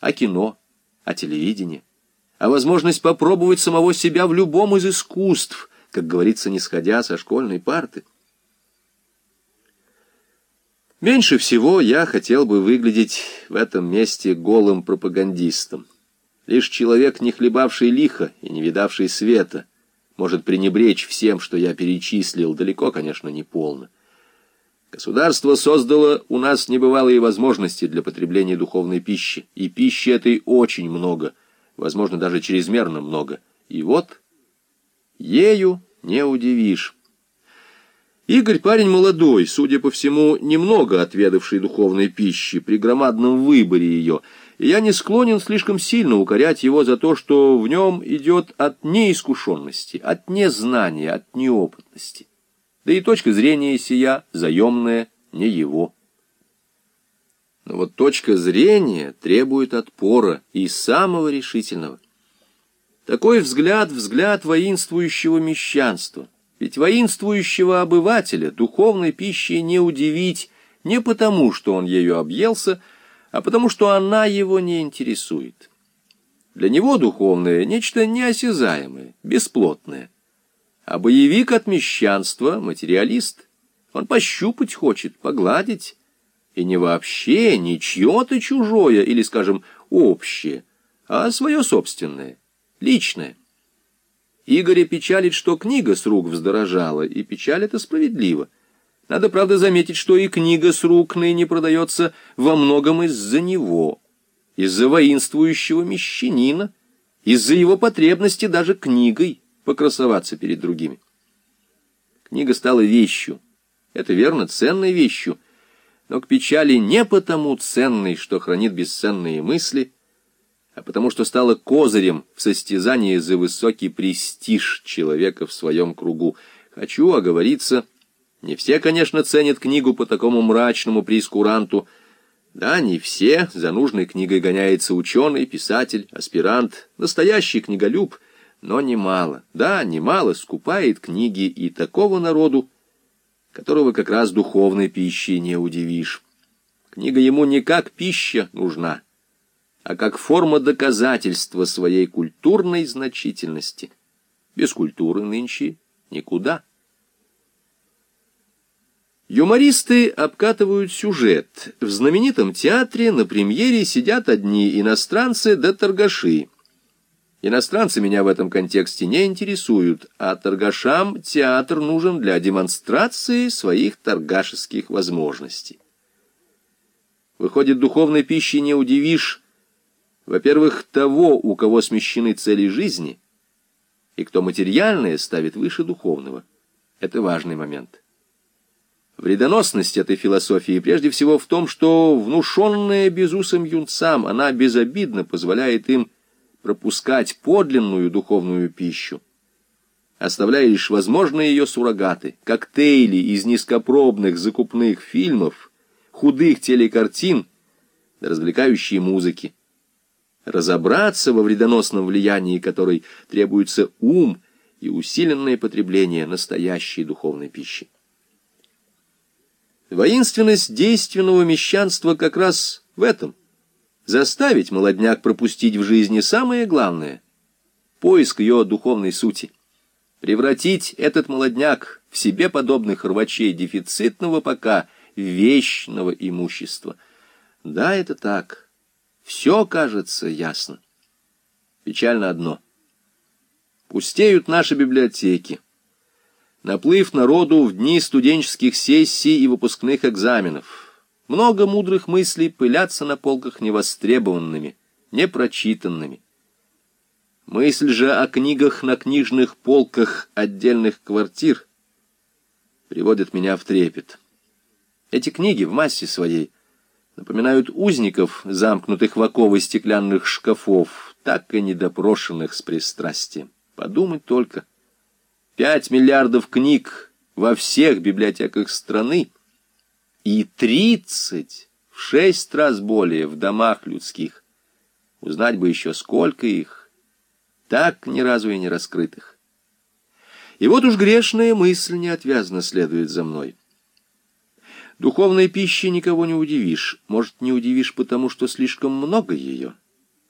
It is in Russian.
а кино, а телевидение, а возможность попробовать самого себя в любом из искусств, как говорится, не сходя со школьной парты. Меньше всего я хотел бы выглядеть в этом месте голым пропагандистом. Лишь человек, не хлебавший лихо и не видавший света, может пренебречь всем, что я перечислил, далеко, конечно, не полно. Государство создало у нас небывалые возможности для потребления духовной пищи, и пищи этой очень много, возможно, даже чрезмерно много. И вот ею не удивишь. Игорь парень молодой, судя по всему, немного отведавший духовной пищи при громадном выборе ее, и я не склонен слишком сильно укорять его за то, что в нем идет от неискушенности, от незнания, от неопытности. Да и точка зрения сия, заемная, не его. Но вот точка зрения требует отпора и самого решительного. Такой взгляд — взгляд воинствующего мещанства. Ведь воинствующего обывателя духовной пищей не удивить не потому, что он ею объелся, а потому, что она его не интересует. Для него духовное — нечто неосязаемое, бесплотное — а боевик от мещанства — материалист. Он пощупать хочет, погладить. И не вообще, не чье-то чужое или, скажем, общее, а свое собственное, личное. Игоря печалит, что книга с рук вздорожала, и печаль это справедливо. Надо, правда, заметить, что и книга с рук ныне продается во многом из-за него, из-за воинствующего мещанина, из-за его потребности даже книгой покрасоваться перед другими. Книга стала вещью. Это верно, ценной вещью, но к печали не потому ценной, что хранит бесценные мысли, а потому что стала козырем в состязании за высокий престиж человека в своем кругу. Хочу оговориться, не все, конечно, ценят книгу по такому мрачному прискуранту. Да, не все, за нужной книгой гоняется ученый, писатель, аспирант, настоящий книголюб — но немало, да, немало скупает книги и такого народу, которого как раз духовной пищей не удивишь. Книга ему не как пища нужна, а как форма доказательства своей культурной значительности. Без культуры нынче никуда. Юмористы обкатывают сюжет. В знаменитом театре на премьере сидят одни иностранцы да торгаши. Иностранцы меня в этом контексте не интересуют, а торгашам театр нужен для демонстрации своих торгашеских возможностей. Выходит, духовной пищи не удивишь, во-первых, того, у кого смещены цели жизни, и кто материальное ставит выше духовного. Это важный момент. Вредоносность этой философии прежде всего в том, что внушенная безусым юнцам, она безобидно позволяет им пропускать подлинную духовную пищу, оставляя лишь возможные ее суррогаты, коктейли из низкопробных закупных фильмов, худых телекартин, развлекающей музыки. Разобраться во вредоносном влиянии которой требуется ум и усиленное потребление настоящей духовной пищи. Воинственность действенного мещанства как раз в этом заставить молодняк пропустить в жизни самое главное — поиск ее духовной сути. Превратить этот молодняк в себе подобных рвачей дефицитного пока вечного имущества. Да, это так. Все кажется ясно. Печально одно. Пустеют наши библиотеки. Наплыв народу в дни студенческих сессий и выпускных экзаменов — много мудрых мыслей пылятся на полках невостребованными, непрочитанными. Мысль же о книгах на книжных полках отдельных квартир приводит меня в трепет. Эти книги в массе своей напоминают узников, замкнутых в оковы стеклянных шкафов, так и недопрошенных с пристрастием. Подумать только. Пять миллиардов книг во всех библиотеках страны — и тридцать в шесть раз более в домах людских. Узнать бы еще, сколько их, так ни разу и не раскрытых. И вот уж грешная мысль неотвязно следует за мной. Духовной пищей никого не удивишь. Может, не удивишь, потому что слишком много ее —